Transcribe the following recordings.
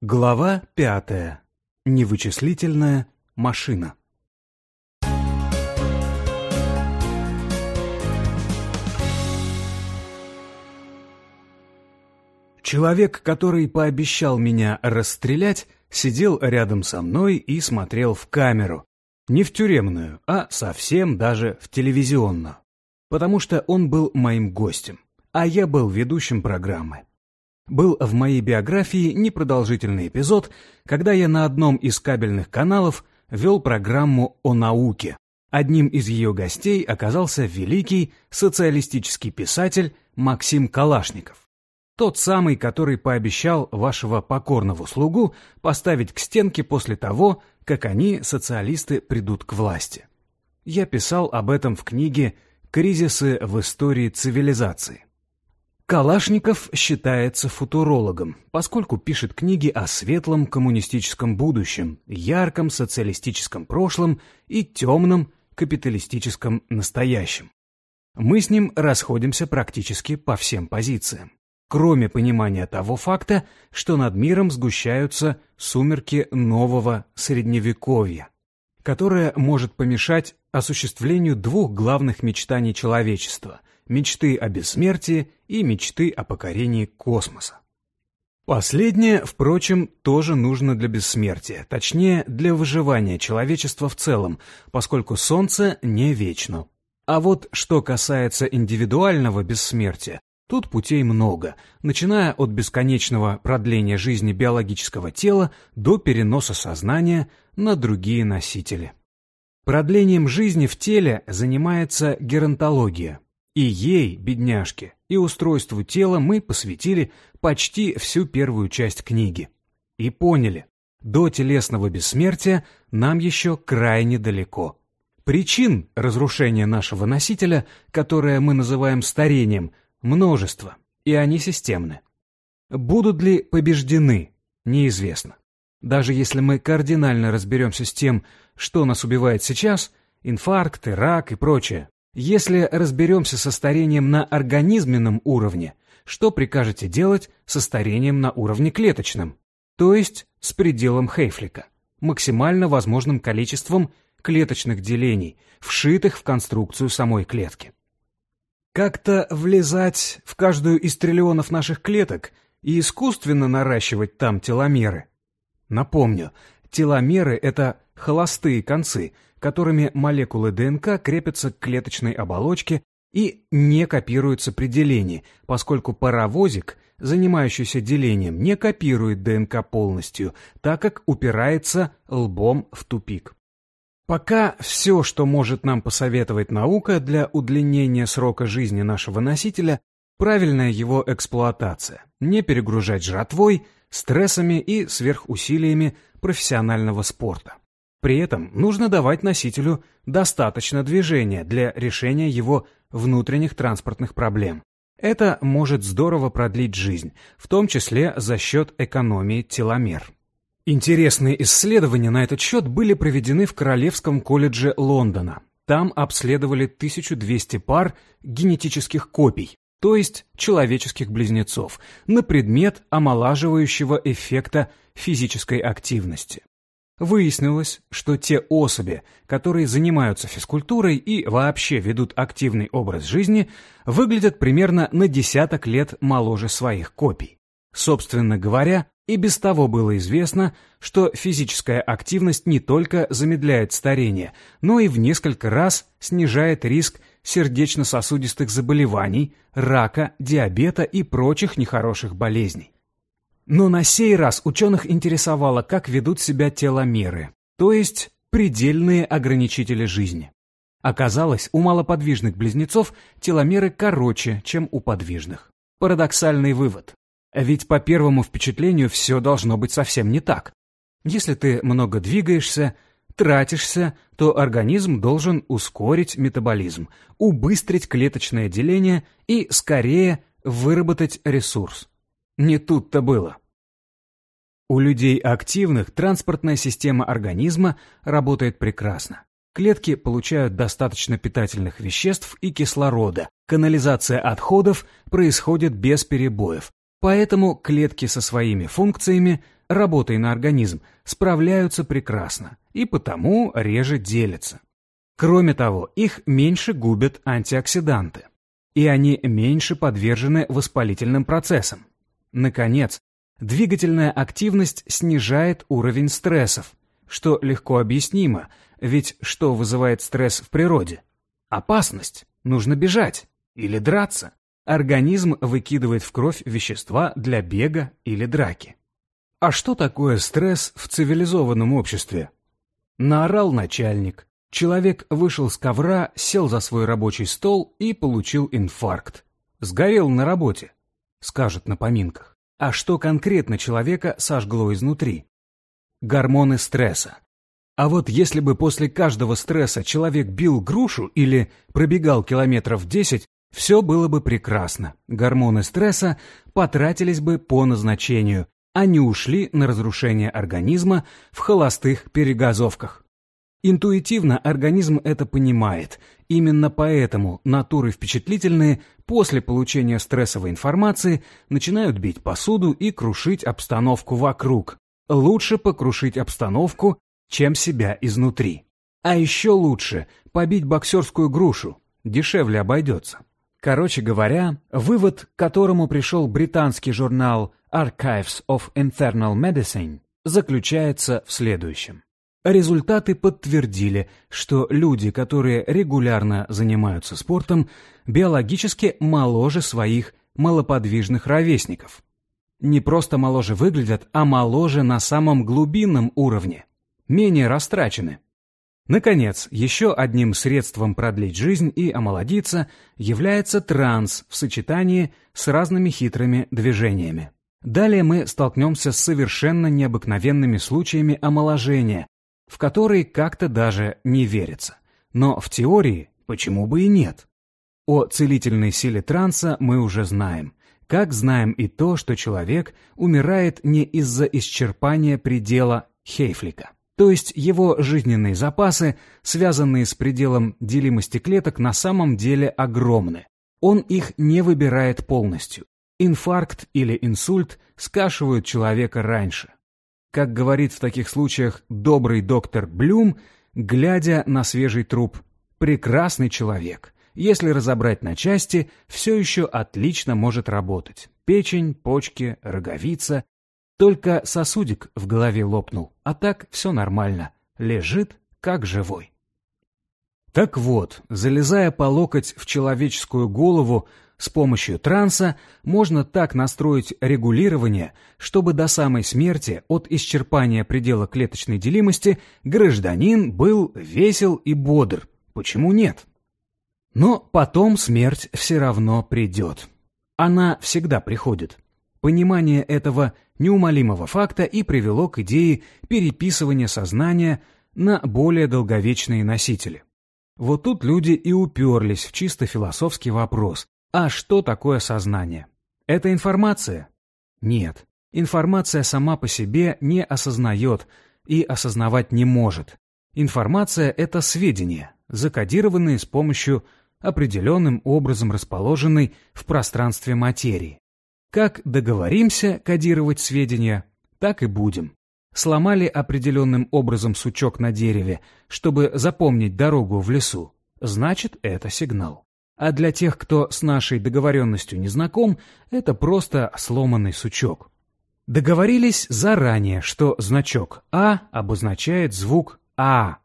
Глава пятая. Невычислительная машина. Человек, который пообещал меня расстрелять, сидел рядом со мной и смотрел в камеру. Не в тюремную, а совсем даже в телевизионную. Потому что он был моим гостем, а я был ведущим программы был в моей биографии непродолжительный эпизод, когда я на одном из кабельных каналов вел программу о науке. Одним из ее гостей оказался великий социалистический писатель Максим Калашников. Тот самый, который пообещал вашего покорного слугу поставить к стенке после того, как они, социалисты, придут к власти. Я писал об этом в книге «Кризисы в истории цивилизации». Калашников считается футурологом, поскольку пишет книги о светлом коммунистическом будущем, ярком социалистическом прошлом и темном капиталистическом настоящем. Мы с ним расходимся практически по всем позициям, кроме понимания того факта, что над миром сгущаются сумерки нового средневековья, которое может помешать осуществлению двух главных мечтаний человечества – мечты о бессмертии и мечты о покорении космоса. Последнее, впрочем, тоже нужно для бессмертия, точнее, для выживания человечества в целом, поскольку Солнце не вечно. А вот что касается индивидуального бессмертия, тут путей много, начиная от бесконечного продления жизни биологического тела до переноса сознания на другие носители. Продлением жизни в теле занимается геронтология, и ей, бедняжке, и устройству тела мы посвятили почти всю первую часть книги. И поняли, до телесного бессмертия нам еще крайне далеко. Причин разрушения нашего носителя, которое мы называем старением, множество, и они системны. Будут ли побеждены, неизвестно. Даже если мы кардинально разберемся с тем, что нас убивает сейчас, инфаркты, рак и прочее, если разберемся со старением на организменном уровне, что прикажете делать со старением на уровне клеточном, то есть с пределом Хейфлика, максимально возможным количеством клеточных делений, вшитых в конструкцию самой клетки. Как-то влезать в каждую из триллионов наших клеток и искусственно наращивать там теломеры. Напомню, теломеры — это холостые концы — которыми молекулы ДНК крепятся к клеточной оболочке и не копируются при делении, поскольку паровозик, занимающийся делением, не копирует ДНК полностью, так как упирается лбом в тупик. Пока все, что может нам посоветовать наука для удлинения срока жизни нашего носителя, правильная его эксплуатация, не перегружать жратвой, стрессами и сверхусилиями профессионального спорта. При этом нужно давать носителю достаточно движения для решения его внутренних транспортных проблем. Это может здорово продлить жизнь, в том числе за счет экономии теломер. Интересные исследования на этот счет были проведены в Королевском колледже Лондона. Там обследовали 1200 пар генетических копий, то есть человеческих близнецов, на предмет омолаживающего эффекта физической активности. Выяснилось, что те особи, которые занимаются физкультурой и вообще ведут активный образ жизни, выглядят примерно на десяток лет моложе своих копий. Собственно говоря, и без того было известно, что физическая активность не только замедляет старение, но и в несколько раз снижает риск сердечно-сосудистых заболеваний, рака, диабета и прочих нехороших болезней. Но на сей раз ученых интересовало, как ведут себя теломеры, то есть предельные ограничители жизни. Оказалось, у малоподвижных близнецов теломеры короче, чем у подвижных. Парадоксальный вывод. Ведь по первому впечатлению все должно быть совсем не так. Если ты много двигаешься, тратишься, то организм должен ускорить метаболизм, убыстрить клеточное деление и скорее выработать ресурс. Не тут-то было. У людей активных транспортная система организма работает прекрасно. Клетки получают достаточно питательных веществ и кислорода. Канализация отходов происходит без перебоев. Поэтому клетки со своими функциями, работой на организм, справляются прекрасно и потому реже делятся. Кроме того, их меньше губят антиоксиданты, и они меньше подвержены воспалительным процессам. Наконец, двигательная активность снижает уровень стрессов, что легко объяснимо, ведь что вызывает стресс в природе? Опасность. Нужно бежать или драться. Организм выкидывает в кровь вещества для бега или драки. А что такое стресс в цивилизованном обществе? Наорал начальник. Человек вышел с ковра, сел за свой рабочий стол и получил инфаркт. Сгорел на работе, скажут на поминках. А что конкретно человека сожгло изнутри? Гормоны стресса. А вот если бы после каждого стресса человек бил грушу или пробегал километров 10, все было бы прекрасно. Гормоны стресса потратились бы по назначению, а не ушли на разрушение организма в холостых перегазовках. Интуитивно организм это понимает. Именно поэтому натуры впечатлительные после получения стрессовой информации начинают бить посуду и крушить обстановку вокруг. Лучше покрушить обстановку, чем себя изнутри. А еще лучше побить боксерскую грушу, дешевле обойдется. Короче говоря, вывод, к которому пришел британский журнал Archives of Internal Medicine, заключается в следующем. Результаты подтвердили, что люди, которые регулярно занимаются спортом, биологически моложе своих малоподвижных ровесников. Не просто моложе выглядят, а моложе на самом глубинном уровне, менее растрачены. Наконец, еще одним средством продлить жизнь и омолодиться является транс в сочетании с разными хитрыми движениями. Далее мы столкнемся с совершенно необыкновенными случаями омоложения, в который как-то даже не верится. Но в теории почему бы и нет? О целительной силе транса мы уже знаем. Как знаем и то, что человек умирает не из-за исчерпания предела Хейфлика. То есть его жизненные запасы, связанные с пределом делимости клеток, на самом деле огромны. Он их не выбирает полностью. Инфаркт или инсульт скашивают человека раньше. Как говорит в таких случаях добрый доктор Блюм, глядя на свежий труп, прекрасный человек. Если разобрать на части, все еще отлично может работать. Печень, почки, роговица. Только сосудик в голове лопнул, а так все нормально. Лежит, как живой. Так вот, залезая по локоть в человеческую голову, с помощью транса можно так настроить регулирование, чтобы до самой смерти от исчерпания предела клеточной делимости гражданин был весел и бодр. Почему нет? Но потом смерть все равно придет. Она всегда приходит. Понимание этого неумолимого факта и привело к идее переписывания сознания на более долговечные носители. Вот тут люди и уперлись в чисто философский вопрос, а что такое сознание? Это информация? Нет. Информация сама по себе не осознает и осознавать не может. Информация — это сведения, закодированные с помощью определенным образом расположенной в пространстве материи. Как договоримся кодировать сведения, так и будем. Сломали определенным образом сучок на дереве, чтобы запомнить дорогу в лесу, значит, это сигнал. А для тех, кто с нашей договоренностью не знаком, это просто сломанный сучок. Договорились заранее, что значок «А» обозначает звук «А».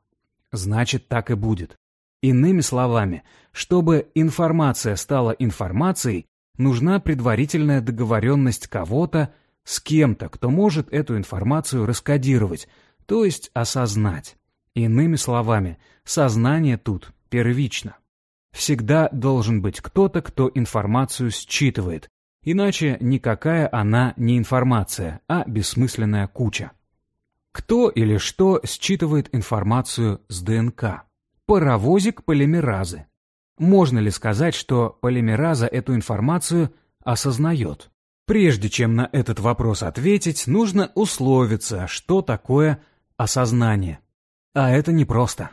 Значит, так и будет. Иными словами, чтобы информация стала информацией, нужна предварительная договоренность кого-то с кем-то, кто может эту информацию раскодировать, то есть осознать. Иными словами, сознание тут первично. Всегда должен быть кто-то, кто информацию считывает, иначе никакая она не информация, а бессмысленная куча. Кто или что считывает информацию с ДНК? Паровозик полимеразы. Можно ли сказать, что полимераза эту информацию осознает? Прежде чем на этот вопрос ответить, нужно условиться, что такое осознание. А это непросто.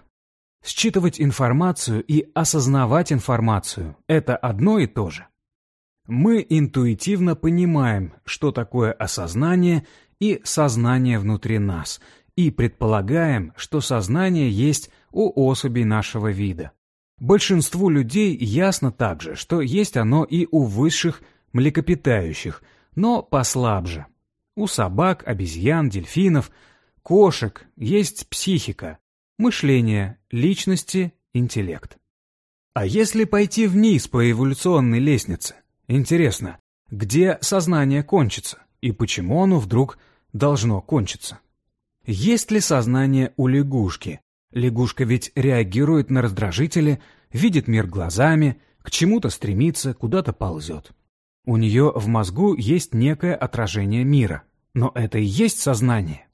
Считывать информацию и осознавать информацию – это одно и то же. Мы интуитивно понимаем, что такое осознание и сознание внутри нас, и предполагаем, что сознание есть у особей нашего вида. Большинству людей ясно также, что есть оно и у высших млекопитающих, но послабже. У собак, обезьян, дельфинов, кошек есть психика, мышление, личности, интеллект. А если пойти вниз по эволюционной лестнице? Интересно, где сознание кончится и почему оно вдруг должно кончиться? Есть ли сознание у лягушки? Лягушка ведь реагирует на раздражители, видит мир глазами, к чему-то стремится, куда-то ползет. У нее в мозгу есть некое отражение мира. Но это и есть сознание.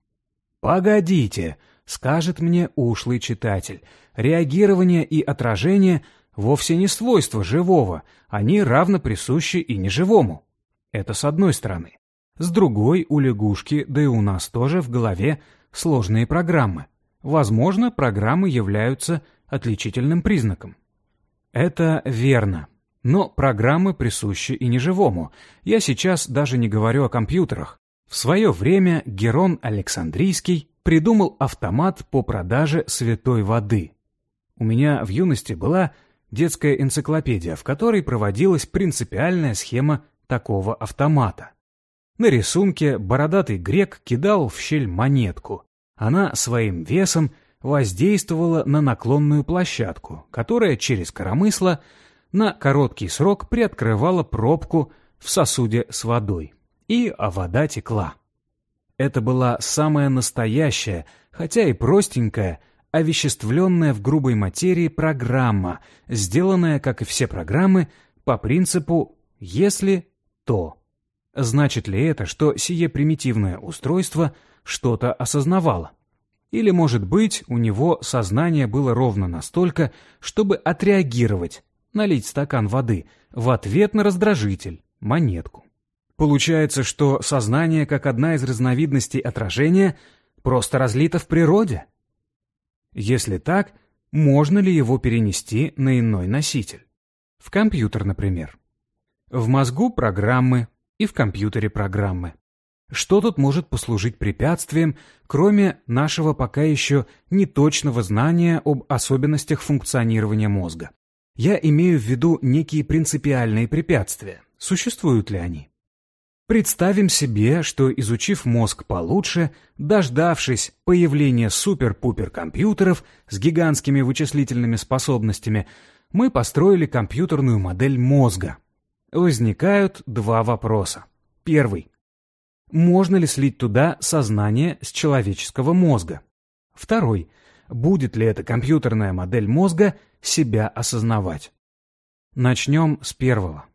«Погодите», — скажет мне ушлый читатель, реагирование и отражение вовсе не свойства живого, они равно присущи и неживому. Это с одной стороны. С другой, у лягушки, да и у нас тоже в голове сложные программы. Возможно, программы являются отличительным признаком. Это верно. Но программы присущи и неживому. Я сейчас даже не говорю о компьютерах. В свое время Герон Александрийский придумал автомат по продаже святой воды. У меня в юности была детская энциклопедия, в которой проводилась принципиальная схема такого автомата. На рисунке бородатый грек кидал в щель монетку. Она своим весом воздействовала на наклонную площадку, которая через коромысло на короткий срок приоткрывала пробку в сосуде с водой. И а вода текла. Это была самая настоящая, хотя и простенькая, овеществленная в грубой материи программа, сделанная, как и все программы, по принципу «если, то». Значит ли это, что сие примитивное устройство что-то осознавало? Или, может быть, у него сознание было ровно настолько, чтобы отреагировать, налить стакан воды в ответ на раздражитель, монетку. Получается, что сознание, как одна из разновидностей отражения, просто разлито в природе? Если так, можно ли его перенести на иной носитель? В компьютер, например. В мозгу программы и в компьютере программы. Что тут может послужить препятствием, кроме нашего пока еще неточного знания об особенностях функционирования мозга? Я имею в виду некие принципиальные препятствия. Существуют ли они? Представим себе, что изучив мозг получше, дождавшись появления супер-пупер компьютеров с гигантскими вычислительными способностями, мы построили компьютерную модель мозга. Возникают два вопроса. Первый. Можно ли слить туда сознание с человеческого мозга? Второй. Будет ли эта компьютерная модель мозга себя осознавать? Начнем с первого.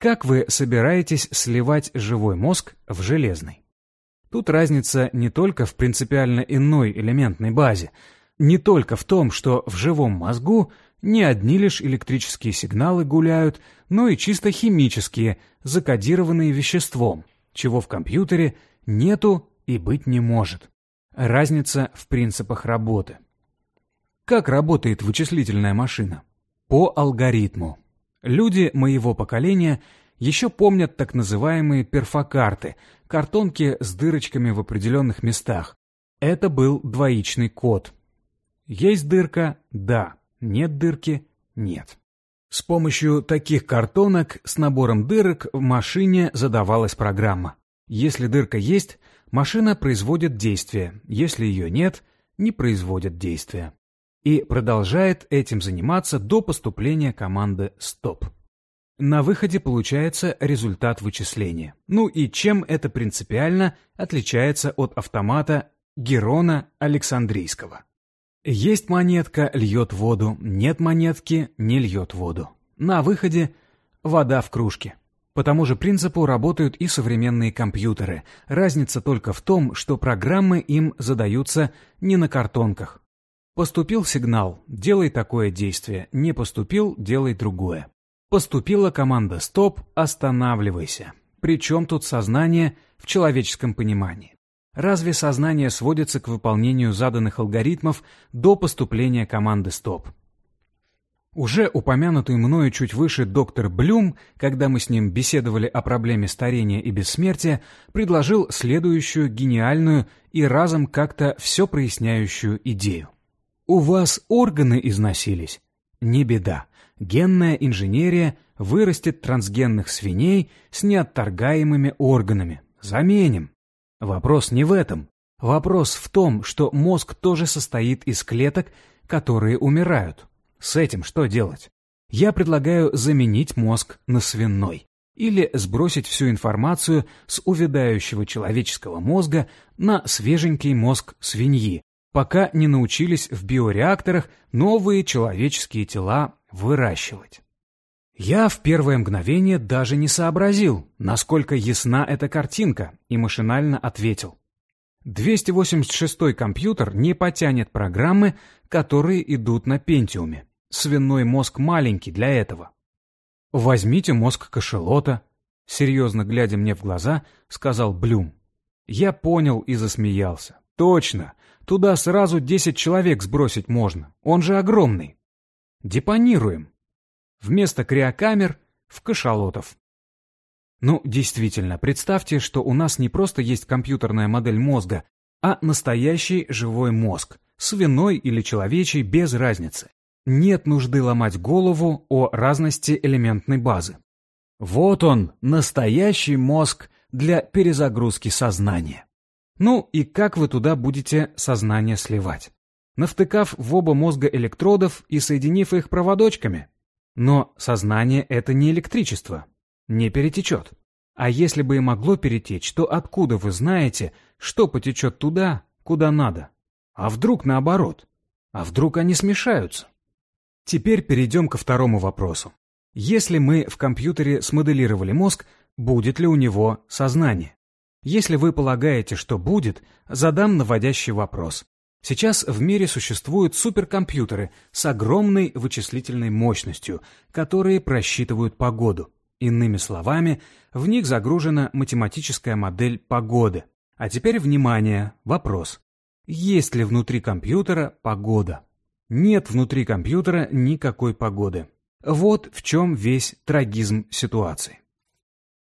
Как вы собираетесь сливать живой мозг в железный? Тут разница не только в принципиально иной элементной базе, не только в том, что в живом мозгу не одни лишь электрические сигналы гуляют, но и чисто химические, закодированные веществом, чего в компьютере нету и быть не может. Разница в принципах работы. Как работает вычислительная машина? По алгоритму. Люди моего поколения еще помнят так называемые перфокарты, картонки с дырочками в определенных местах. Это был двоичный код. Есть дырка – да, нет дырки – нет. С помощью таких картонок с набором дырок в машине задавалась программа. Если дырка есть, машина производит действие, если ее нет, не производит действия и продолжает этим заниматься до поступления команды «Стоп». На выходе получается результат вычисления. Ну и чем это принципиально отличается от автомата Герона Александрийского? Есть монетка, льет воду, нет монетки, не льет воду. На выходе вода в кружке. По тому же принципу работают и современные компьютеры. Разница только в том, что программы им задаются не на картонках, Поступил сигнал «делай такое действие», не поступил «делай другое». Поступила команда «стоп», «останавливайся». Причем тут сознание в человеческом понимании? Разве сознание сводится к выполнению заданных алгоритмов до поступления команды «стоп»? Уже упомянутый мною чуть выше доктор Блюм, когда мы с ним беседовали о проблеме старения и бессмертия, предложил следующую гениальную и разом как-то все проясняющую идею. У вас органы износились? Не беда. Генная инженерия вырастет трансгенных свиней с неотторгаемыми органами. Заменим. Вопрос не в этом. Вопрос в том, что мозг тоже состоит из клеток, которые умирают. С этим что делать? Я предлагаю заменить мозг на свиной или сбросить всю информацию с увядающего человеческого мозга на свеженький мозг свиньи, пока не научились в биореакторах новые человеческие тела выращивать. Я в первое мгновение даже не сообразил, насколько ясна эта картинка, и машинально ответил. 286-й компьютер не потянет программы, которые идут на Пентиуме. Свиной мозг маленький для этого. Возьмите мозг кошелота, серьезно глядя мне в глаза, сказал Блюм. Я понял и засмеялся. Точно, туда сразу 10 человек сбросить можно, он же огромный. Депонируем. Вместо криокамер — в кашалотов. Ну, действительно, представьте, что у нас не просто есть компьютерная модель мозга, а настоящий живой мозг, свиной или человечий, без разницы. Нет нужды ломать голову о разности элементной базы. Вот он, настоящий мозг для перезагрузки сознания. Ну и как вы туда будете сознание сливать? Навтыкав в оба мозга электродов и соединив их проводочками? Но сознание — это не электричество, не перетечет. А если бы и могло перетечь, то откуда вы знаете, что потечет туда, куда надо? А вдруг наоборот? А вдруг они смешаются? Теперь перейдем ко второму вопросу. Если мы в компьютере смоделировали мозг, будет ли у него сознание? Если вы полагаете, что будет, задам наводящий вопрос. Сейчас в мире существуют суперкомпьютеры с огромной вычислительной мощностью, которые просчитывают погоду. Иными словами, в них загружена математическая модель погоды. А теперь внимание, вопрос. Есть ли внутри компьютера погода? Нет внутри компьютера никакой погоды. Вот в чем весь трагизм ситуации.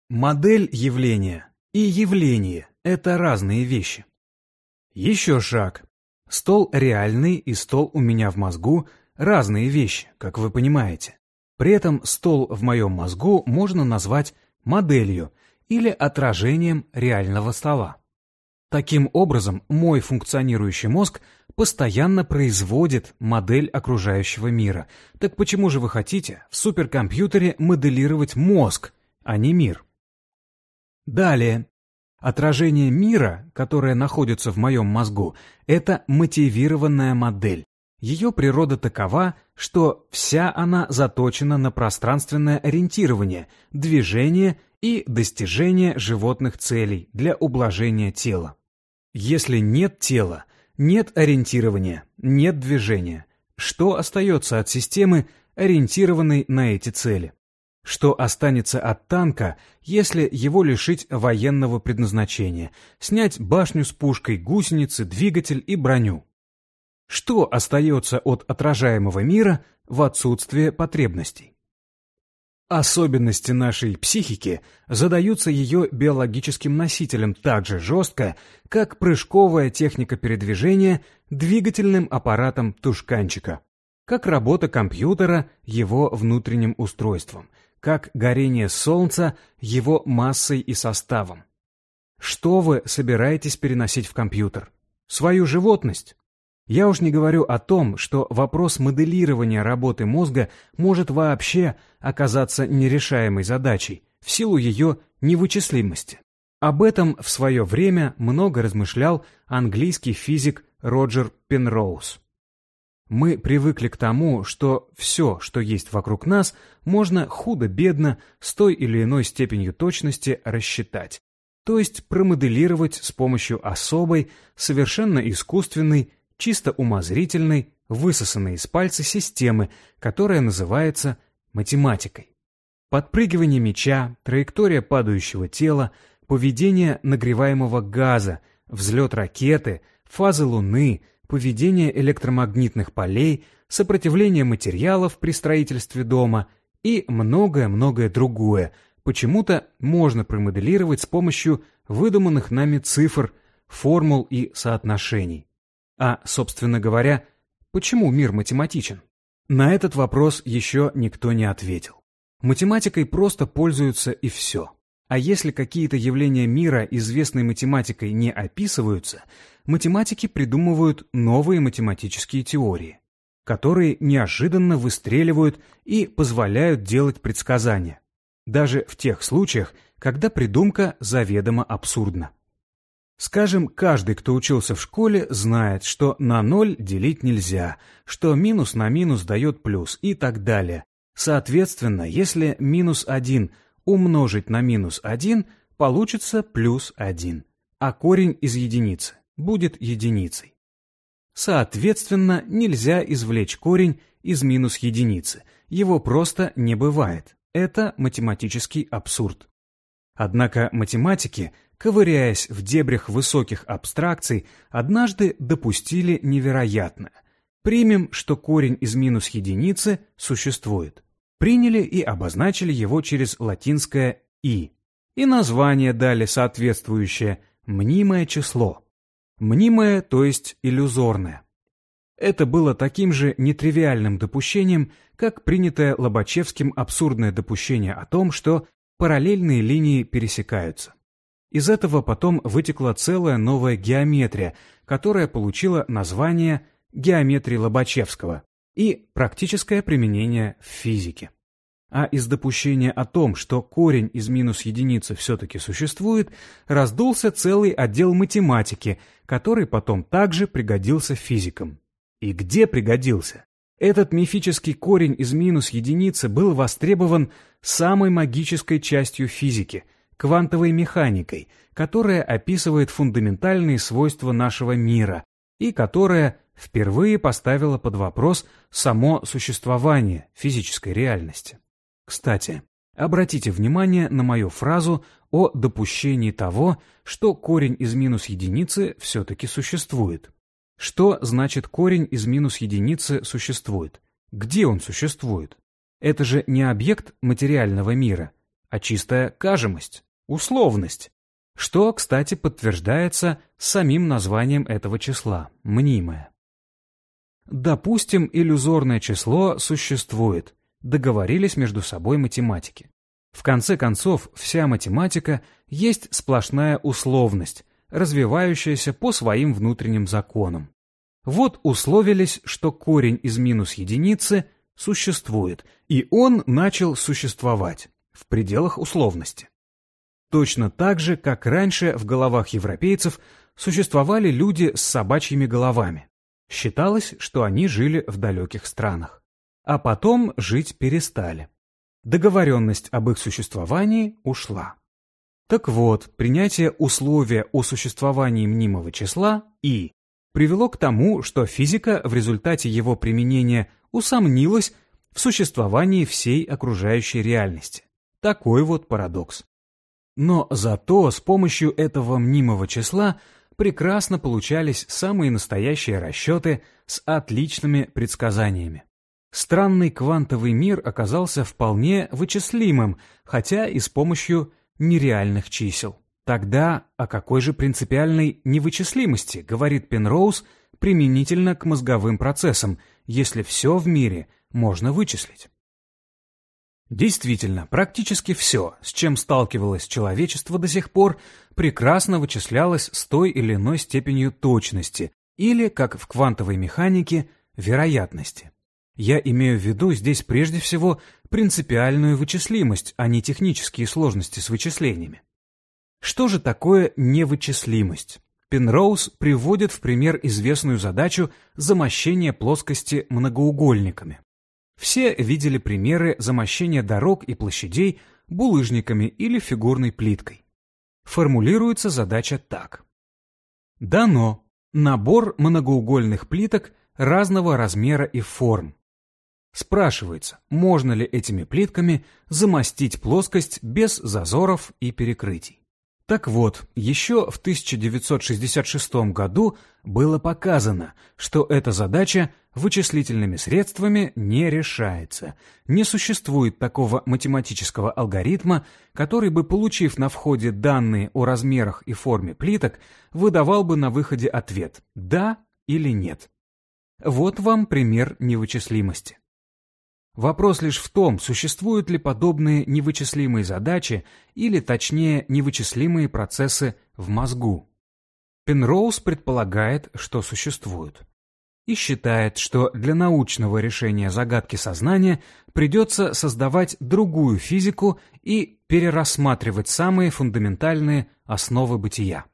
Модель явления и явление – это разные вещи. Еще шаг. Стол реальный и стол у меня в мозгу – разные вещи, как вы понимаете. При этом стол в моем мозгу можно назвать моделью или отражением реального стола. Таким образом, мой функционирующий мозг постоянно производит модель окружающего мира. Так почему же вы хотите в суперкомпьютере моделировать мозг, а не мир? Далее, Отражение мира, которое находится в моем мозгу, это мотивированная модель. Ее природа такова, что вся она заточена на пространственное ориентирование, движение и достижение животных целей для ублажения тела. Если нет тела, нет ориентирования, нет движения, что остается от системы, ориентированной на эти цели? Что останется от танка, если его лишить военного предназначения, снять башню с пушкой, гусеницы, двигатель и броню? Что остается от отражаемого мира в отсутствие потребностей? Особенности нашей психики задаются ее биологическим носителем так же жестко, как прыжковая техника передвижения двигательным аппаратом тушканчика, как работа компьютера его внутренним устройством, как горение Солнца его массой и составом. Что вы собираетесь переносить в компьютер? Свою животность? Я уж не говорю о том, что вопрос моделирования работы мозга может вообще оказаться нерешаемой задачей в силу ее невычислимости. Об этом в свое время много размышлял английский физик Роджер Пенроуз. Мы привыкли к тому, что все, что есть вокруг нас, можно худо-бедно с той или иной степенью точности рассчитать, то есть промоделировать с помощью особой, совершенно искусственной, чисто умозрительной, высосанной из пальца системы, которая называется математикой. Подпрыгивание мяча, траектория падающего тела, поведение нагреваемого газа, взлет ракеты, фазы Луны, поведение электромагнитных полей, сопротивление материалов при строительстве дома и многое-многое другое, почему-то можно промоделировать с помощью выдуманных нами цифр, формул и соотношений. А, собственно говоря, почему мир математичен? На этот вопрос еще никто не ответил. Математикой просто пользуются и все. А если какие-то явления мира известной математикой не описываются, математики придумывают новые математические теории, которые неожиданно выстреливают и позволяют делать предсказания. Даже в тех случаях, когда придумка заведомо абсурдна. Скажем, каждый, кто учился в школе, знает, что на ноль делить нельзя, что минус на минус дает плюс и так далее. Соответственно, если минус 1 умножить на минус 1, получится плюс 1, а корень из единицы будет единицей. Соответственно, нельзя извлечь корень из минус единицы, его просто не бывает. Это математический абсурд. Однако математики ковыряясь в дебрях высоких абстракций, однажды допустили невероятное. Примем, что корень из минус единицы существует. Приняли и обозначили его через латинское «и». И название дали соответствующее «мнимое число». Мнимое, то есть иллюзорное. Это было таким же нетривиальным допущением, как принятое Лобачевским абсурдное допущение о том, что параллельные линии пересекаются. Из этого потом вытекла целая новая геометрия, которая получила название геометрии Лобачевского и практическое применение в физике. А из допущения о том, что корень из минус единицы все-таки существует, раздулся целый отдел математики, который потом также пригодился физикам. И где пригодился? Этот мифический корень из минус единицы был востребован самой магической частью физики – квантовой механикой, которая описывает фундаментальные свойства нашего мира и которая впервые поставила под вопрос само существование физической реальности. Кстати, обратите внимание на мою фразу о допущении того, что корень из минус единицы все-таки существует. Что значит корень из минус единицы существует? Где он существует? Это же не объект материального мира, а чистая кажемость условность, что, кстати, подтверждается самим названием этого числа – мнимое. Допустим, иллюзорное число существует, договорились между собой математики. В конце концов, вся математика есть сплошная условность, развивающаяся по своим внутренним законам. Вот условились, что корень из минус единицы существует, и он начал существовать в пределах условности. Точно так же, как раньше в головах европейцев существовали люди с собачьими головами. Считалось, что они жили в далеких странах. А потом жить перестали. Договоренность об их существовании ушла. Так вот, принятие условия о существовании мнимого числа «и» привело к тому, что физика в результате его применения усомнилась в существовании всей окружающей реальности. Такой вот парадокс. Но зато с помощью этого мнимого числа прекрасно получались самые настоящие расчеты с отличными предсказаниями. Странный квантовый мир оказался вполне вычислимым, хотя и с помощью нереальных чисел. Тогда о какой же принципиальной невычислимости говорит Пенроуз применительно к мозговым процессам, если все в мире можно вычислить? Действительно, практически все, с чем сталкивалось человечество до сих пор, прекрасно вычислялось с той или иной степенью точности, или, как в квантовой механике, вероятности. Я имею в виду здесь прежде всего принципиальную вычислимость, а не технические сложности с вычислениями. Что же такое невычислимость? Пенроуз приводит в пример известную задачу замощения плоскости многоугольниками. Все видели примеры замощения дорог и площадей булыжниками или фигурной плиткой. Формулируется задача так. Дано набор многоугольных плиток разного размера и форм. Спрашивается, можно ли этими плитками замостить плоскость без зазоров и перекрытий. Так вот, еще в 1966 году было показано, что эта задача вычислительными средствами не решается. Не существует такого математического алгоритма, который бы, получив на входе данные о размерах и форме плиток, выдавал бы на выходе ответ «да» или «нет». Вот вам пример невычислимости. Вопрос лишь в том, существуют ли подобные невычислимые задачи или, точнее, невычислимые процессы в мозгу. Пенроуз предполагает, что существуют. И считает, что для научного решения загадки сознания придется создавать другую физику и перерассматривать самые фундаментальные основы бытия.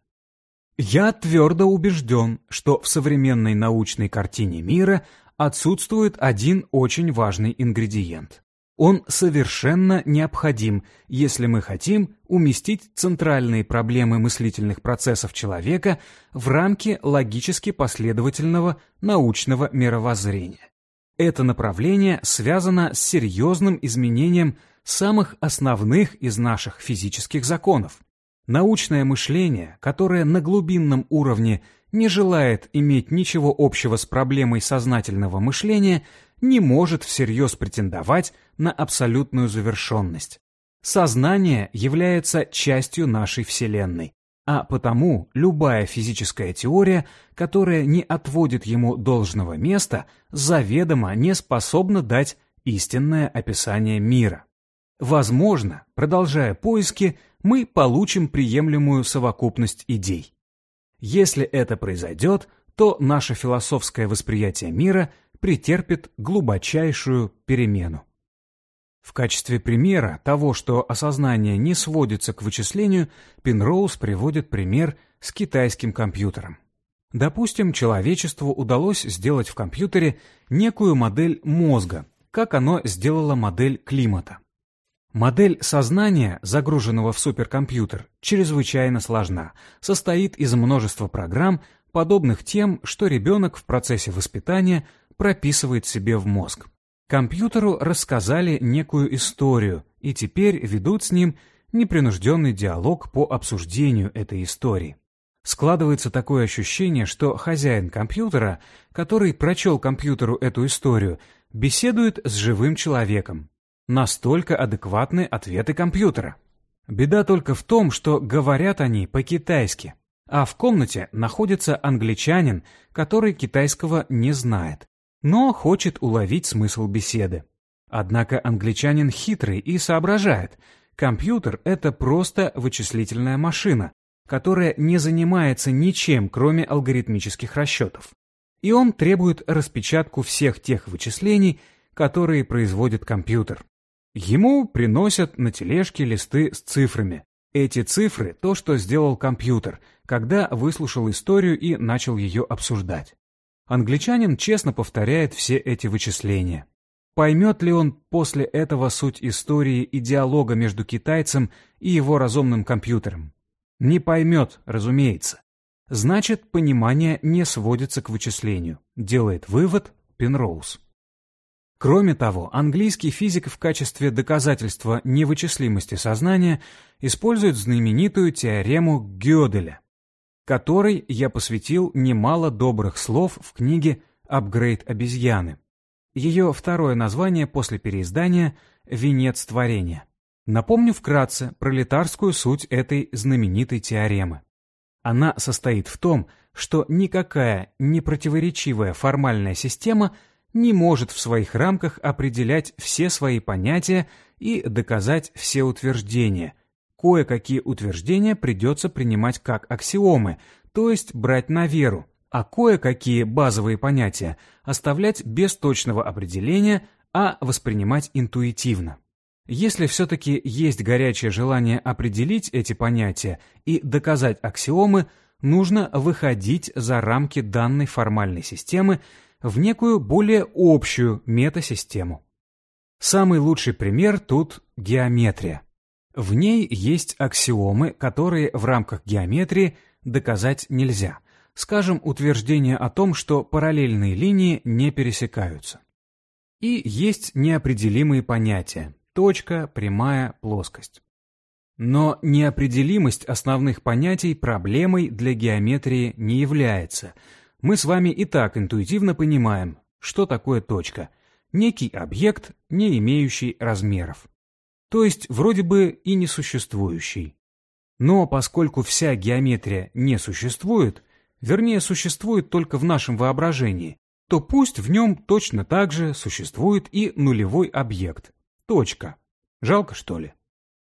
Я твердо убежден, что в современной научной картине мира отсутствует один очень важный ингредиент. Он совершенно необходим, если мы хотим уместить центральные проблемы мыслительных процессов человека в рамки логически последовательного научного мировоззрения. Это направление связано с серьезным изменением самых основных из наших физических законов. Научное мышление, которое на глубинном уровне не желает иметь ничего общего с проблемой сознательного мышления, не может всерьез претендовать на абсолютную завершенность. Сознание является частью нашей Вселенной, а потому любая физическая теория, которая не отводит ему должного места, заведомо не способна дать истинное описание мира. Возможно, продолжая поиски, мы получим приемлемую совокупность идей. Если это произойдет, то наше философское восприятие мира претерпит глубочайшую перемену. В качестве примера того, что осознание не сводится к вычислению, Пенроуз приводит пример с китайским компьютером. Допустим, человечеству удалось сделать в компьютере некую модель мозга, как оно сделало модель климата. Модель сознания, загруженного в суперкомпьютер, чрезвычайно сложна, состоит из множества программ, подобных тем, что ребенок в процессе воспитания прописывает себе в мозг. Компьютеру рассказали некую историю, и теперь ведут с ним непринужденный диалог по обсуждению этой истории. Складывается такое ощущение, что хозяин компьютера, который прочел компьютеру эту историю, беседует с живым человеком, Настолько адекватны ответы компьютера. Беда только в том, что говорят они по-китайски, а в комнате находится англичанин, который китайского не знает, но хочет уловить смысл беседы. Однако англичанин хитрый и соображает. Компьютер — это просто вычислительная машина, которая не занимается ничем, кроме алгоритмических расчетов. И он требует распечатку всех тех вычислений, которые производит компьютер. Ему приносят на тележке листы с цифрами. Эти цифры — то, что сделал компьютер, когда выслушал историю и начал ее обсуждать. Англичанин честно повторяет все эти вычисления. Поймет ли он после этого суть истории и диалога между китайцем и его разумным компьютером? Не поймет, разумеется. Значит, понимание не сводится к вычислению, делает вывод Пенроуз. Кроме того, английский физик в качестве доказательства невычислимости сознания использует знаменитую теорему Гёделя, которой я посвятил немало добрых слов в книге «Апгрейд обезьяны». Ее второе название после переиздания «Венец творения». Напомню вкратце пролетарскую суть этой знаменитой теоремы. Она состоит в том, что никакая непротиворечивая формальная система – не может в своих рамках определять все свои понятия и доказать все утверждения. Кое-какие утверждения придется принимать как аксиомы, то есть брать на веру, а кое-какие базовые понятия оставлять без точного определения, а воспринимать интуитивно. Если все-таки есть горячее желание определить эти понятия и доказать аксиомы, нужно выходить за рамки данной формальной системы в некую более общую метасистему. Самый лучший пример тут – геометрия. В ней есть аксиомы, которые в рамках геометрии доказать нельзя. Скажем, утверждение о том, что параллельные линии не пересекаются. И есть неопределимые понятия – точка, прямая, плоскость. Но неопределимость основных понятий проблемой для геометрии не является. Мы с вами и так интуитивно понимаем, что такое точка. Некий объект, не имеющий размеров. То есть вроде бы и несуществующий. Но поскольку вся геометрия не существует, вернее существует только в нашем воображении, то пусть в нем точно так же существует и нулевой объект – точка. Жалко, что ли?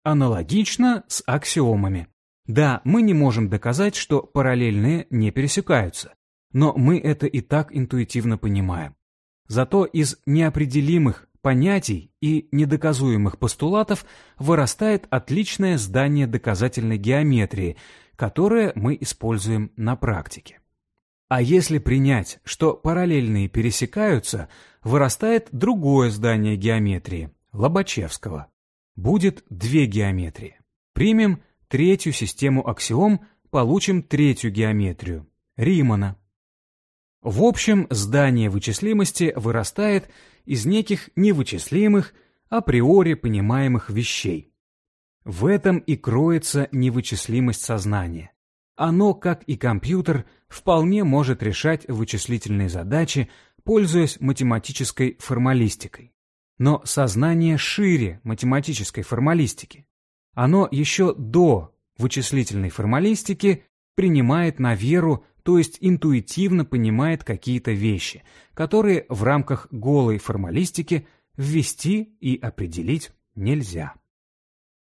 Аналогично с аксиомами. Да, мы не можем доказать, что параллельные не пересекаются, но мы это и так интуитивно понимаем. Зато из неопределимых понятий и недоказуемых постулатов вырастает отличное здание доказательной геометрии, которое мы используем на практике. А если принять, что параллельные пересекаются, вырастает другое здание геометрии – Лобачевского. Будет две геометрии. Примем третью систему аксиом, получим третью геометрию – Римана. В общем, здание вычислимости вырастает из неких невычислимых, априори понимаемых вещей. В этом и кроется невычислимость сознания. Оно, как и компьютер, вполне может решать вычислительные задачи, пользуясь математической формалистикой. Но сознание шире математической формалистики. Оно еще до вычислительной формалистики принимает на веру то есть интуитивно понимает какие-то вещи, которые в рамках голой формалистики ввести и определить нельзя.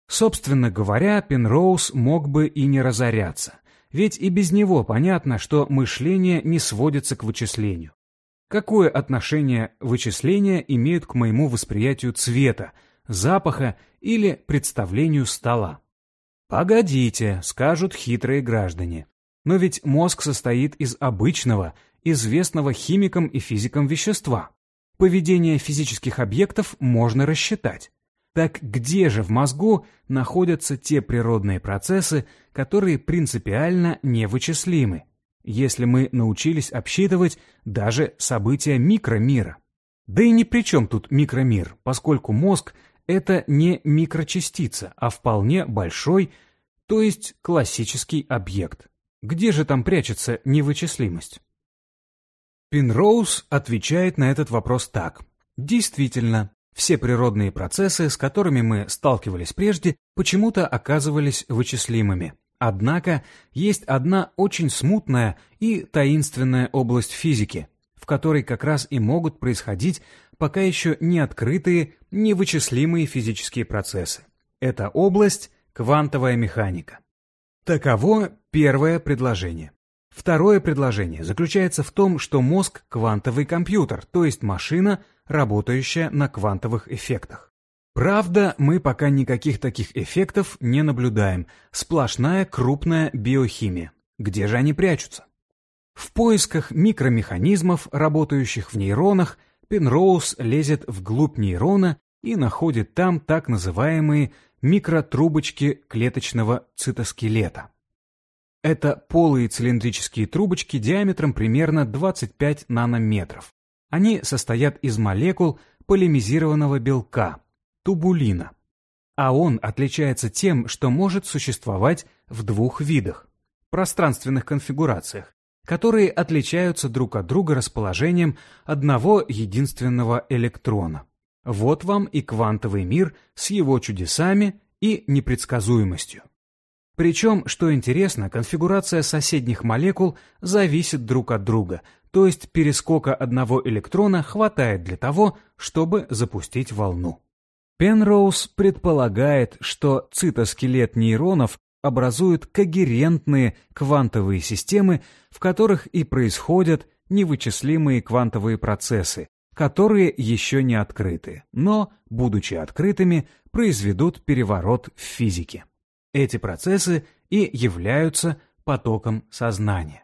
Собственно говоря, Пенроуз мог бы и не разоряться, ведь и без него понятно, что мышление не сводится к вычислению. Какое отношение вычисления имеют к моему восприятию цвета, запаха или представлению стола? Погодите, скажут хитрые граждане. Но ведь мозг состоит из обычного, известного химикам и физикам вещества. Поведение физических объектов можно рассчитать. Так где же в мозгу находятся те природные процессы, которые принципиально невычислимы, если мы научились обсчитывать даже события микромира? Да и ни при чем тут микромир, поскольку мозг — это не микрочастица, а вполне большой, то есть классический объект. Где же там прячется невычислимость? Пинроуз отвечает на этот вопрос так. Действительно, все природные процессы, с которыми мы сталкивались прежде, почему-то оказывались вычислимыми. Однако есть одна очень смутная и таинственная область физики, в которой как раз и могут происходить пока еще не открытые, невычислимые физические процессы. Это область – квантовая механика. Таково первое предложение. Второе предложение заключается в том, что мозг – квантовый компьютер, то есть машина, работающая на квантовых эффектах. Правда, мы пока никаких таких эффектов не наблюдаем, сплошная крупная биохимия. Где же они прячутся? В поисках микромеханизмов, работающих в нейронах, Пенроуз лезет вглубь нейрона и находит там так называемые микротрубочки клеточного цитоскелета. Это полые цилиндрические трубочки диаметром примерно 25 нанометров. Они состоят из молекул полимизированного белка, тубулина. А он отличается тем, что может существовать в двух видах – пространственных конфигурациях, которые отличаются друг от друга расположением одного единственного электрона. Вот вам и квантовый мир с его чудесами и непредсказуемостью. Причем, что интересно, конфигурация соседних молекул зависит друг от друга, то есть перескока одного электрона хватает для того, чтобы запустить волну. Пенроуз предполагает, что цитоскелет нейронов образует когерентные квантовые системы, в которых и происходят невычислимые квантовые процессы, которые еще не открыты, но, будучи открытыми, произведут переворот в физике. Эти процессы и являются потоком сознания.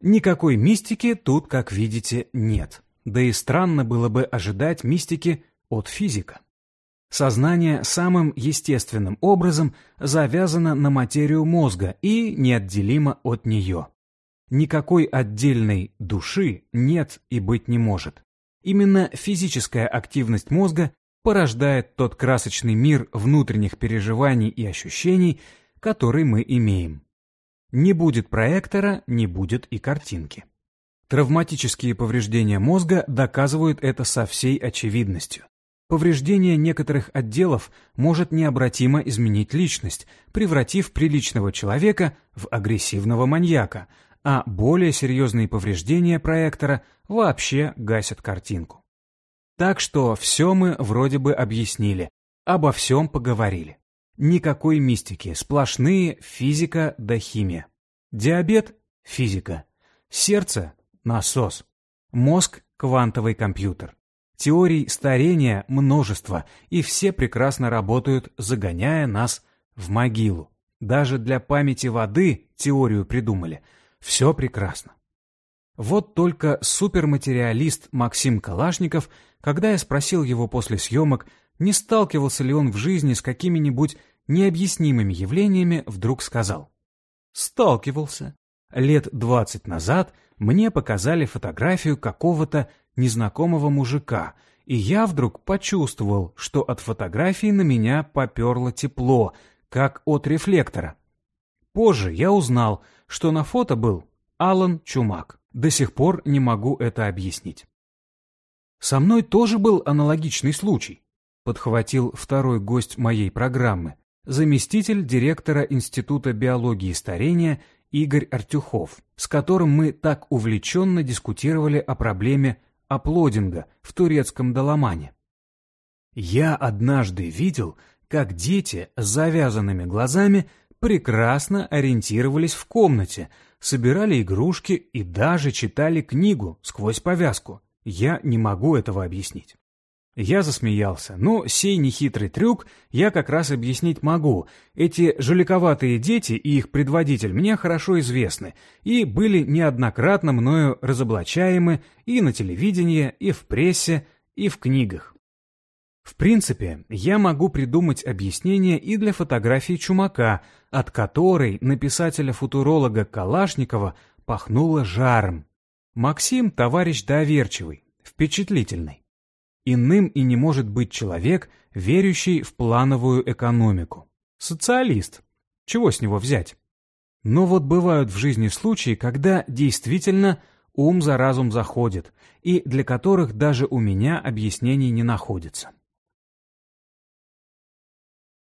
Никакой мистики тут, как видите, нет. Да и странно было бы ожидать мистики от физика. Сознание самым естественным образом завязано на материю мозга и неотделимо от нее. Никакой отдельной души нет и быть не может. Именно физическая активность мозга порождает тот красочный мир внутренних переживаний и ощущений, который мы имеем. Не будет проектора, не будет и картинки. Травматические повреждения мозга доказывают это со всей очевидностью. Повреждение некоторых отделов может необратимо изменить личность, превратив приличного человека в агрессивного маньяка, а более серьезные повреждения проектора вообще гасят картинку. Так что все мы вроде бы объяснили, обо всем поговорили. Никакой мистики, сплошные физика да химия. Диабет – физика. Сердце – насос. Мозг – квантовый компьютер. Теорий старения множество, и все прекрасно работают, загоняя нас в могилу. Даже для памяти воды теорию придумали. Все прекрасно. Вот только суперматериалист Максим Калашников, когда я спросил его после съемок, не сталкивался ли он в жизни с какими-нибудь необъяснимыми явлениями, вдруг сказал. Сталкивался. Лет двадцать назад мне показали фотографию какого-то незнакомого мужика, и я вдруг почувствовал, что от фотографии на меня поперло тепло, как от рефлектора. Позже я узнал, что на фото был Алан Чумак. До сих пор не могу это объяснить. Со мной тоже был аналогичный случай, подхватил второй гость моей программы, заместитель директора Института биологии старения Игорь Артюхов, с которым мы так увлеченно дискутировали о проблеме аплодинга в турецком Даламане. Я однажды видел, как дети с завязанными глазами прекрасно ориентировались в комнате, собирали игрушки и даже читали книгу сквозь повязку. Я не могу этого объяснить. Я засмеялся. Ну, сей нехитрый трюк я как раз объяснить могу. Эти жуликоватые дети и их предводитель мне хорошо известны и были неоднократно мною разоблачаемы и на телевидении, и в прессе, и в книгах. В принципе, я могу придумать объяснение и для фотографии Чумака, от которой на писателя-футуролога Калашникова пахнуло жаром. Максим – товарищ доверчивый, впечатлительный. Иным и не может быть человек, верящий в плановую экономику. Социалист. Чего с него взять? Но вот бывают в жизни случаи, когда действительно ум за разум заходит, и для которых даже у меня объяснений не находится.